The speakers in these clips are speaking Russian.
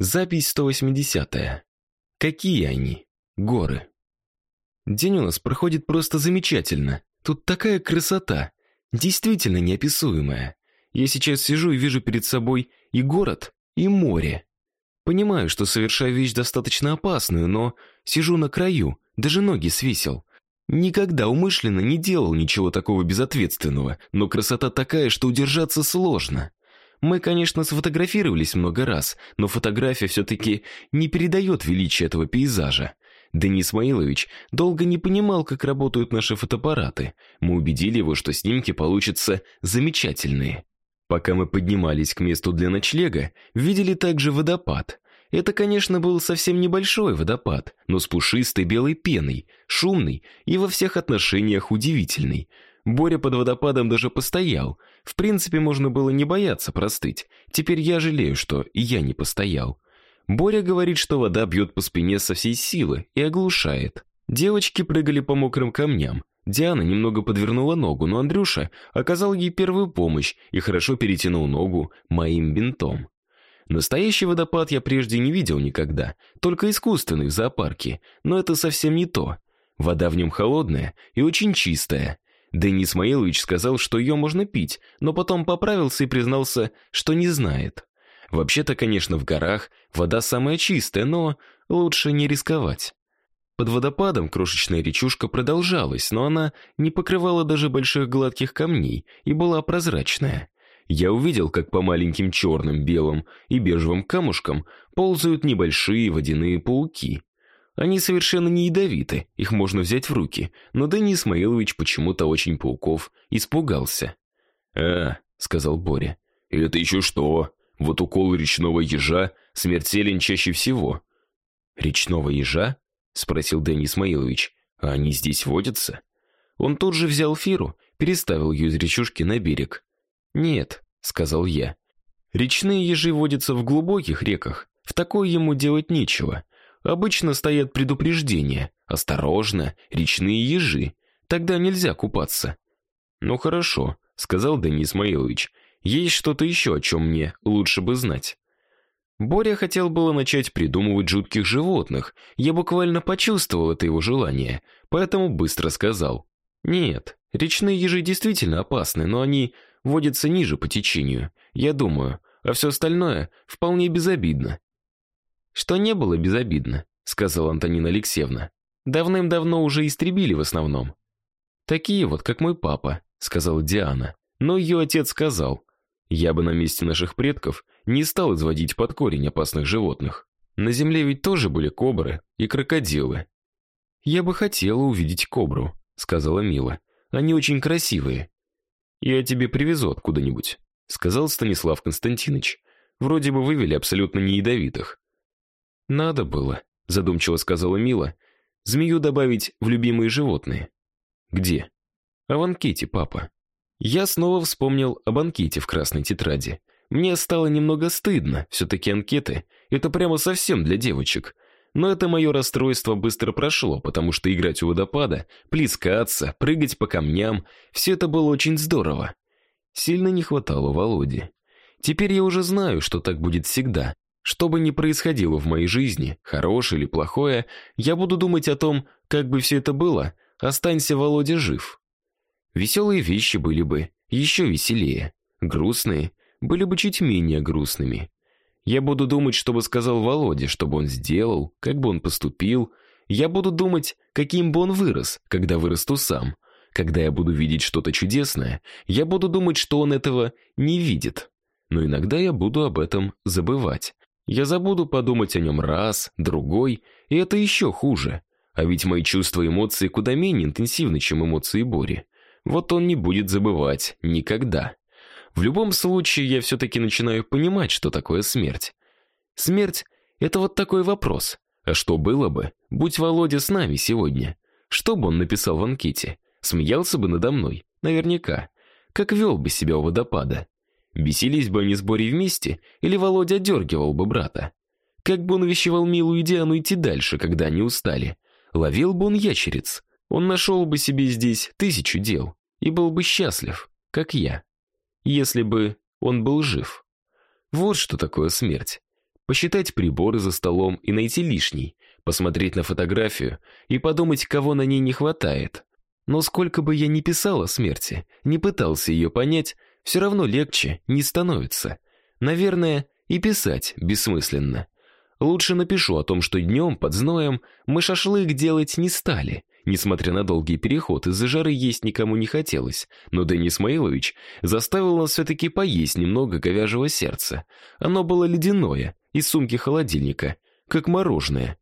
Запись 180. -я. Какие они? Горы. День у нас проходит просто замечательно. Тут такая красота, действительно неописуемая. Я сейчас сижу и вижу перед собой и город, и море. Понимаю, что совершаю вещь достаточно опасную, но сижу на краю, даже ноги свесил. Никогда умышленно не делал ничего такого безответственного, но красота такая, что удержаться сложно. Мы, конечно, сфотографировались много раз, но фотография все-таки не передает величие этого пейзажа. Денис Маилович долго не понимал, как работают наши фотоаппараты. Мы убедили его, что снимки получатся замечательные. Пока мы поднимались к месту для ночлега, видели также водопад. Это, конечно, был совсем небольшой водопад, но с пушистой белой пеной, шумный и во всех отношениях удивительный. Боря под водопадом даже постоял. В принципе, можно было не бояться простыть. Теперь я жалею, что я не постоял. Боря говорит, что вода бьет по спине со всей силы и оглушает. Девочки прыгали по мокрым камням. Диана немного подвернула ногу, но Андрюша оказал ей первую помощь и хорошо перетянул ногу моим бинтом. Настоящий водопад я прежде не видел никогда, только искусственный в зоопарке, но это совсем не то. Вода в нем холодная и очень чистая. Денис Маилович сказал, что ее можно пить, но потом поправился и признался, что не знает. Вообще-то, конечно, в горах вода самая чистая, но лучше не рисковать. Под водопадом крошечная речушка продолжалась, но она не покрывала даже больших гладких камней и была прозрачная. Я увидел, как по маленьким черным, белым и бежевым камушкам ползают небольшие водяные пауки. Они совершенно не ядовиты, их можно взять в руки, но Денис Исмаилович почему-то очень пауков испугался. «А», — сказал Боря, — «это еще что? Вот укол речного ежа смертелен чаще всего». «Речного ежа?» — спросил Денис Исмаилович. «А они здесь водятся?» Он тут же взял Фиру, переставил ее из речушки на берег. «Нет», — сказал я. «Речные ежи водятся в глубоких реках, в такое ему делать нечего. Обычно стоят предупреждения. Осторожно, речные ежи. Тогда нельзя купаться. Ну хорошо, сказал Денис Исмаилович. Есть что-то еще, о чем мне лучше бы знать. Боря хотел было начать придумывать жутких животных. Я буквально почувствовал это его желание, поэтому быстро сказал: "Нет, речные ежи действительно опасны, но они водятся ниже по течению. Я думаю, а все остальное вполне безобидно. Что не было безобидно, сказала Антонина Алексеевна. Давным-давно уже истребили в основном. Такие вот, как мой папа, сказала Диана. Но ее отец сказал: "Я бы на месте наших предков не стал изводить под корень опасных животных. На земле ведь тоже были кобры и крокодилы". "Я бы хотела увидеть кобру", сказала Мила. "Они очень красивые". "Я тебе привезу откуда-нибудь", сказал Станислав Константинович. "Вроде бы вывели абсолютно не ядовитых. Надо было, задумчиво сказала Мила. Змею добавить в любимые животные. Где? А в анкете, папа. Я снова вспомнил об анкете в красной тетради. Мне стало немного стыдно, все таки анкеты это прямо совсем для девочек. Но это мое расстройство быстро прошло, потому что играть у водопада, плескаться, прыгать по камням все это было очень здорово. Сильно не хватало Володи. Теперь я уже знаю, что так будет всегда. Что бы ни происходило в моей жизни, хорошее или плохое, я буду думать о том, как бы все это было, останься Володя жив. Веселые вещи были бы еще веселее, грустные были бы чуть менее грустными. Я буду думать, что бы сказал Володя, что бы он сделал, как бы он поступил. Я буду думать, каким бы он вырос, когда вырасту сам. Когда я буду видеть что-то чудесное, я буду думать, что он этого не видит. Но иногда я буду об этом забывать. Я забуду подумать о нем раз, другой, и это еще хуже. А ведь мои чувства и эмоции куда менее интенсивны, чем эмоции Бори. Вот он не будет забывать никогда. В любом случае, я все таки начинаю понимать, что такое смерть. Смерть это вот такой вопрос. А что было бы, будь Володя с нами сегодня? Что бы он написал в анкете? Смеялся бы надо мной, наверняка. Как вел бы себя у водопада? Бесились бы они с Борей вместе, или Володя дергивал бы брата? Как бы он увещевал Милу и Диану идти дальше, когда они устали? Ловил бы он ящериц. Он нашел бы себе здесь тысячу дел и был бы счастлив, как я. Если бы он был жив. Вот что такое смерть. посчитать приборы за столом и найти лишний, посмотреть на фотографию и подумать, кого на ней не хватает. Но сколько бы я ни писал о смерти, не пытался ее понять, все равно легче не становится. Наверное, и писать бессмысленно. Лучше напишу о том, что днем под зноем мы шашлык делать не стали. Несмотря на долгий переход, из-за жары есть никому не хотелось, но Денис Смаилович заставил нас все-таки поесть немного говяжьего сердца. Оно было ледяное, из сумки холодильника, как мороженое.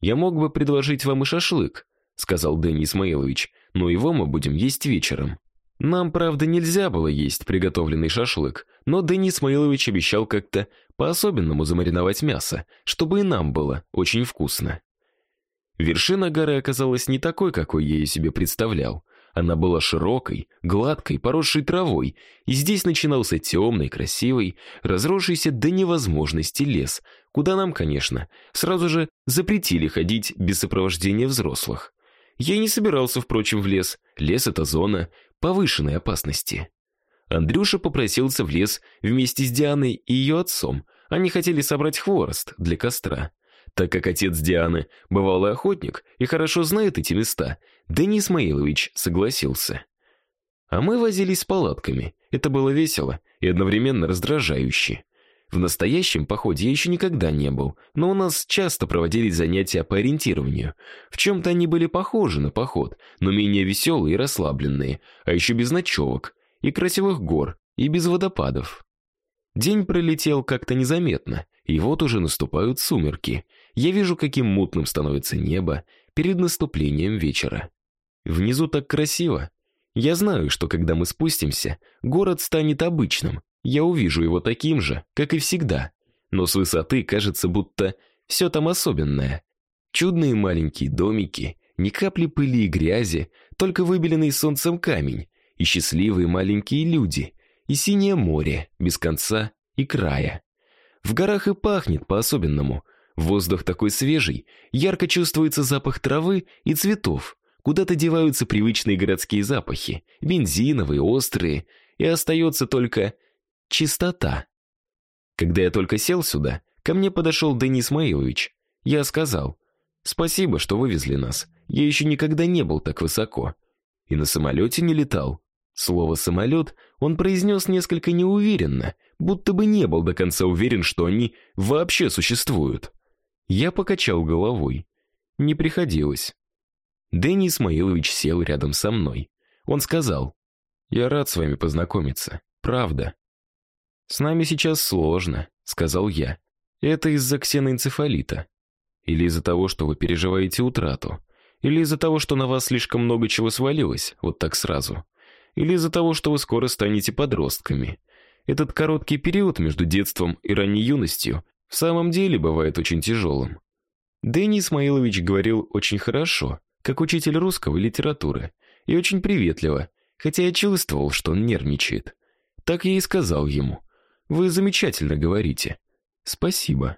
«Я мог бы предложить вам и шашлык», — сказал Денис Смаилович, «но его мы будем есть вечером». Нам, правда, нельзя было есть приготовленный шашлык, но Денис Смаилович обещал как-то по-особенному замариновать мясо, чтобы и нам было очень вкусно. Вершина горы оказалась не такой, какой я ее себе представлял. Она была широкой, гладкой, поросшей травой, и здесь начинался темный, красивый, разросшийся до невозможности лес, куда нам, конечно, сразу же запретили ходить без сопровождения взрослых. Я не собирался, впрочем, в лес. Лес — это зона повышенной опасности. Андрюша попросился в лес вместе с Дианой и ее отцом. Они хотели собрать хворост для костра. Так как отец Дианы – бывалый охотник и хорошо знает эти места, Денис Маилович согласился. А мы возились с палатками. Это было весело и одновременно раздражающе. В настоящем походе я еще никогда не был, но у нас часто проводились занятия по ориентированию. В чем-то они были похожи на поход, но менее веселые и расслабленные, а еще без ночевок, и красивых гор, и без водопадов. День пролетел как-то незаметно, и вот уже наступают сумерки. Я вижу, каким мутным становится небо перед наступлением вечера. Внизу так красиво. Я знаю, что когда мы спустимся, город станет обычным, я увижу его таким же, как и всегда. Но с высоты кажется, будто все там особенное. Чудные маленькие домики, ни капли пыли и грязи, только выбеленный солнцем камень, и счастливые маленькие люди, и синее море, без конца и края. В горах и пахнет по-особенному. Воздух такой свежий, ярко чувствуется запах травы и цветов. Куда-то деваются привычные городские запахи, бензиновые, острые, и остается только чистота. Когда я только сел сюда, ко мне подошел Денис Маилович. Я сказал, «Спасибо, что вывезли нас. Я еще никогда не был так высоко. И на самолете не летал». Слово «самолет» он произнес несколько неуверенно, будто бы не был до конца уверен, что они вообще существуют. Я покачал головой. Не приходилось. Дэнни Исмаилович сел рядом со мной. Он сказал, «Я рад с вами познакомиться. Правда. «С нами сейчас сложно», — сказал я. «Это из-за ксеноэнцефалита. Или из-за того, что вы переживаете утрату. Или из-за того, что на вас слишком много чего свалилось, вот так сразу. Или из-за того, что вы скоро станете подростками. Этот короткий период между детством и ранней юностью в самом деле бывает очень тяжелым». Дэнни Исмаилович говорил очень хорошо, как учитель русского литературы, и очень приветливо, хотя я чувствовал, что он нервничает. Так я и сказал ему — вы замечательно говорите. Спасибо.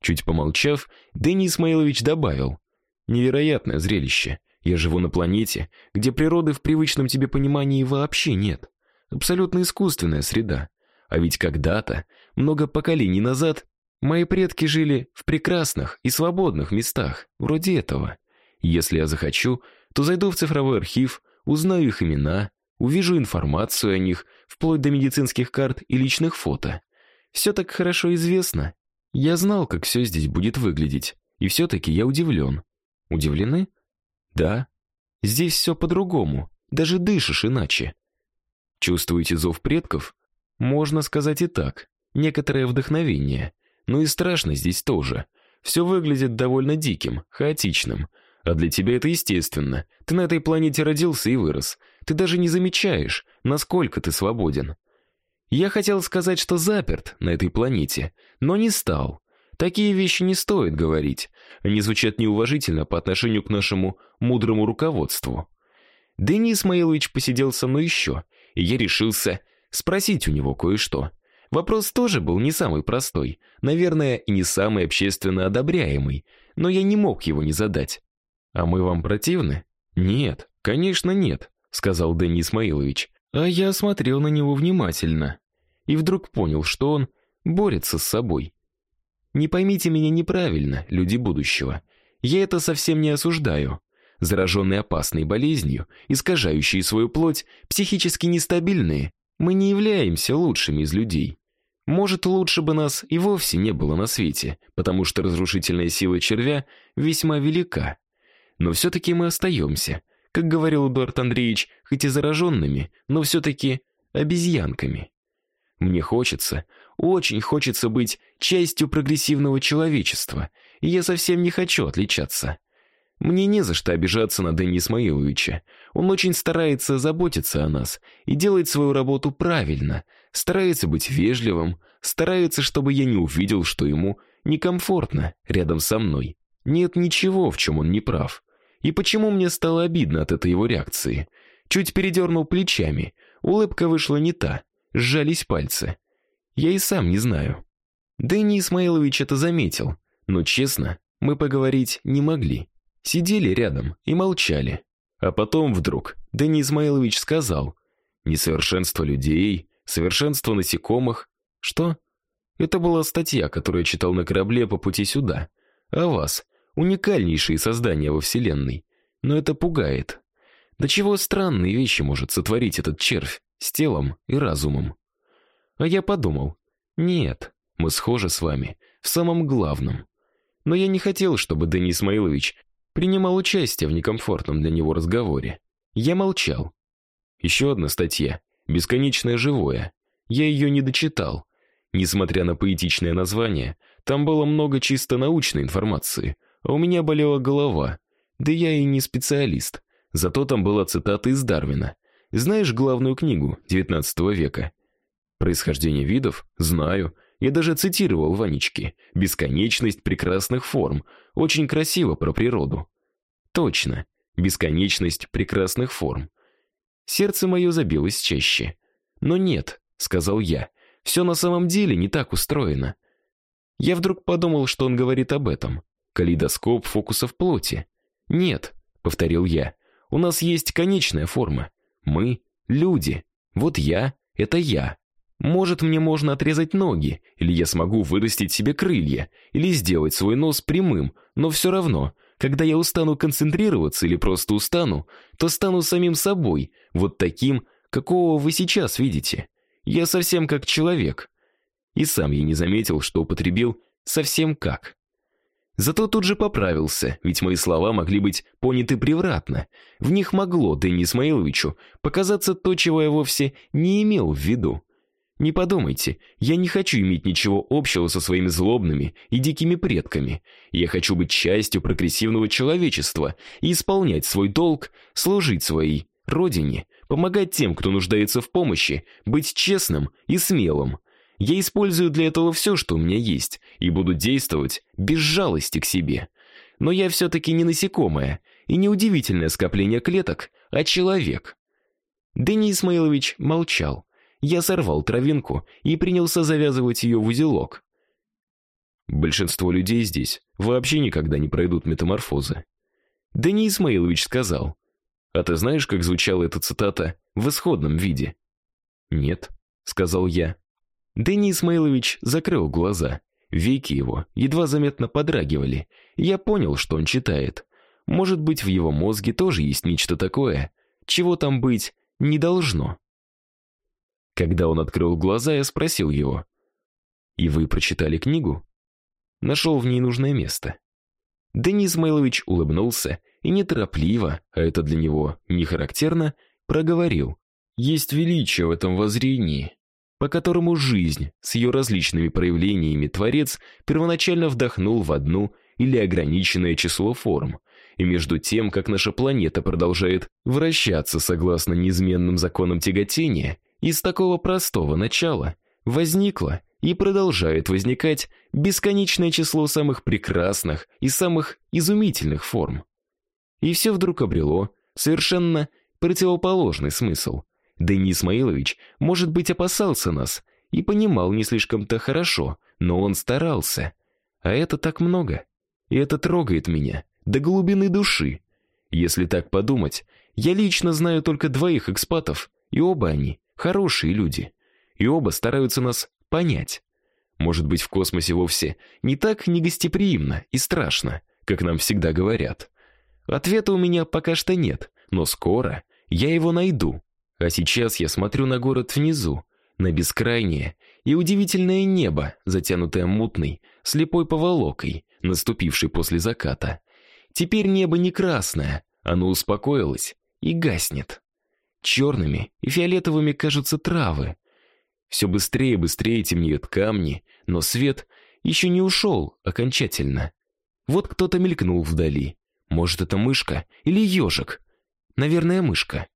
Чуть помолчав, Дэнни Исмаилович добавил: Невероятное зрелище. Я живу на планете, где природы в привычном тебе понимании вообще нет. Абсолютно искусственная среда. А ведь когда-то, много поколений назад, мои предки жили в прекрасных и свободных местах, вроде этого. Если я захочу, то зайду в цифровой архив, узнаю их имена, увижу информацию о них, вплоть до медицинских карт и личных фото. Все так хорошо известно. Я знал, как все здесь будет выглядеть, и все-таки я удивлен. Удивлены? Да. Здесь все по-другому, даже дышишь иначе. Чувствуете зов предков? Можно сказать и так. Некоторое вдохновение. Но и страшно здесь тоже. Все выглядит довольно диким, хаотичным. А для тебя это естественно. Ты на этой планете родился и вырос. Ты даже не замечаешь, насколько ты свободен. Я хотел сказать, что заперт на этой планете, но не стал. Такие вещи не стоит говорить. Они звучат неуважительно по отношению к нашему мудрому руководству. Денис Исмаилович посидел со мной еще, и я решился спросить у него кое-что. Вопрос тоже был не самый простой, наверное, и не самый общественно одобряемый, но я не мог его не задать. «А мы вам противны?» «Нет, конечно нет», — сказал Дэнни Исмаилович. А я смотрел на него внимательно и вдруг понял, что он борется с собой. Не поймите меня неправильно, люди будущего. Я это совсем не осуждаю. Зараженные опасной болезнью, искажающие свою плоть, психически нестабильные, мы не являемся лучшими из людей. Может, лучше бы нас и вовсе не было на свете, потому что разрушительная сила червя весьма велика. Но все-таки мы остаемся, как говорил Эдуард Андреевич, хоть и зараженными, но все-таки обезьянками. Мне хочется, очень хочется быть частью прогрессивного человечества, и я совсем не хочу отличаться. Мне не за что обижаться на Дэни Исмаиловича. Он очень старается заботиться о нас и делает свою работу правильно, старается быть вежливым, старается, чтобы я не увидел, что ему некомфортно рядом со мной. Нет ничего, в чем он не прав. И почему мне стало обидно от этой его реакции? Чуть передернул плечами, улыбка вышла не та, сжались пальцы. Я и сам не знаю. Дэнни Исмаилович это заметил, но честно, мы поговорить не могли. Сидели рядом и молчали. А потом вдруг Дэнни Измайлович сказал: "Несовершенство людей, совершенство насекомых". Что? Это была статья, которую я читал на корабле по пути сюда. А вас, уникальнейшие создания во вселенной. Но это пугает. До чего странные вещи может сотворить этот червь с телом и разумом. А я подумал: нет, мы схожи с вами в самом главном. Но я не хотел, чтобы Дэнни Исмаилович принимал участие в некомфортном для него разговоре. Я молчал. Еще одна статья «Бесконечное живое». Я ее не дочитал. Несмотря на поэтичное название, там было много чисто научной информации, а у меня болела голова. Да я и не специалист. Зато там была цитата из Дарвина. Знаешь главную книгу XIX века? Происхождение видов? Знаю. Я даже цитировал Ванечке «Бесконечность прекрасных форм». Очень красиво про природу. Точно. Бесконечность прекрасных форм. Сердце мое забилось чаще. Но нет, сказал я. Все на самом деле не так устроено. Я вдруг подумал, что он говорит об этом. Калейдоскоп фокусов плоти. Нет, повторил я. У нас есть конечная форма. Мы люди. Вот я это я. Может, мне можно отрезать ноги, или я смогу вырастить себе крылья, или сделать свой нос прямым, но все равно, когда я устану концентрироваться или просто устану, то стану самим собой, вот таким, какого вы сейчас видите. Я совсем как человек. И сам я не заметил, что употребил совсем как. Зато тут же поправился, ведь мои слова могли быть поняты превратно. В них могло Дэнни Исмаиловичу показаться то, чего я вовсе не имел в виду. Не подумайте, я не хочу иметь ничего общего со своими злобными и дикими предками. Я хочу быть частью прогрессивного человечества и исполнять свой долг, служить своей родине, помогать тем, кто нуждается в помощи, быть честным и смелым. Я использую для этого все, что у меня есть, и буду действовать без жалости к себе. Но я все таки не насекомое и не удивительное скопление клеток, а человек. Дени Исмаилович молчал. Я сорвал травинку и принялся завязывать ее в узелок. Большинство людей здесь вообще никогда не пройдут метаморфозы. Дани Исмаилович сказал: "А ты знаешь, как звучала эта цитата в исходном виде?" "Нет", сказал я. Дани Исмаилович закрыл глаза. Веки его едва заметно подрагивали. Я понял, что он читает. Может быть, в его мозге тоже есть нечто такое, чего там быть не должно. Когда он открыл глаза, я спросил его: "И вы прочитали книгу?" Нашел в ней нужное место. Денис Измайлович улыбнулся и неторопливо, а это для него не характерно, проговорил: "Есть величие в этом воззрении, по которому жизнь с ее различными проявлениями творец первоначально вдохнул в одну или ограниченное число форм, и между тем, как наша планета продолжает вращаться согласно неизменным законам тяготения, из такого простого начала возникло и продолжает возникать бесконечное число самых прекрасных и самых изумительных форм. И все вдруг обрело совершенно противоположный смысл. Денис Исмаилович, может быть, опасался нас и понимал не слишком-то хорошо, но он старался. А это так много. И это трогает меня до глубины души. Если так подумать, я лично знаю только двоих экспатов, и оба они хорошие люди, и оба стараются нас понять. Может быть, в космосе вовсе не так негостеприимно и страшно, как нам всегда говорят. Ответа у меня пока что нет, но скоро я его найду. А сейчас я смотрю на город внизу, на бескрайнее и удивительное небо, затянутое мутной, слепой поволокой, наступившей после заката. Теперь небо не красное, оно успокоилось и гаснет. Черными и фиолетовыми кажутся травы. Все быстрее и быстрее темнеют камни, но свет еще не ушел окончательно. Вот кто-то мелькнул вдали. Может, это мышка или ежик? Наверное, мышка.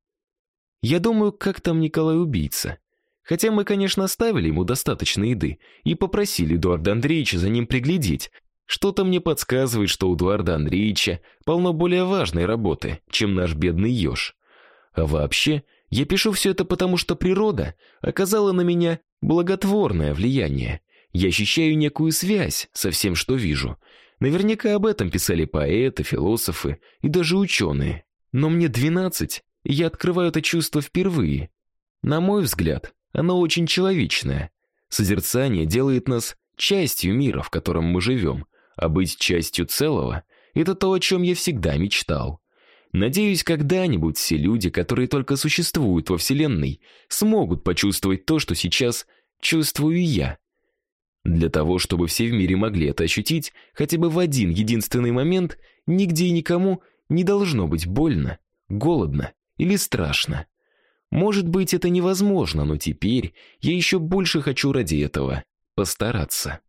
Я думаю, как там Николай-убийца. Хотя мы, конечно, оставили ему достаточно еды и попросили Эдуарда Андреевича за ним приглядеть. Что-то мне подсказывает, что у Эдуарда Андреевича полно более важной работы, чем наш бедный еж. А вообще, я пишу все это потому, что природа оказала на меня благотворное влияние. Я ощущаю некую связь со всем, что вижу. Наверняка об этом писали поэты, философы и даже ученые. Но мне 12, и я открываю это чувство впервые. На мой взгляд, оно очень человечное. Созерцание делает нас частью мира, в котором мы живем, а быть частью целого — это то, о чем я всегда мечтал. Надеюсь, когда-нибудь все люди, которые только существуют во Вселенной, смогут почувствовать то, что сейчас чувствую я. Для того, чтобы все в мире могли это ощутить, хотя бы в один единственный момент, нигде и никому не должно быть больно, голодно или страшно. Может быть, это невозможно, но теперь я еще больше хочу ради этого постараться.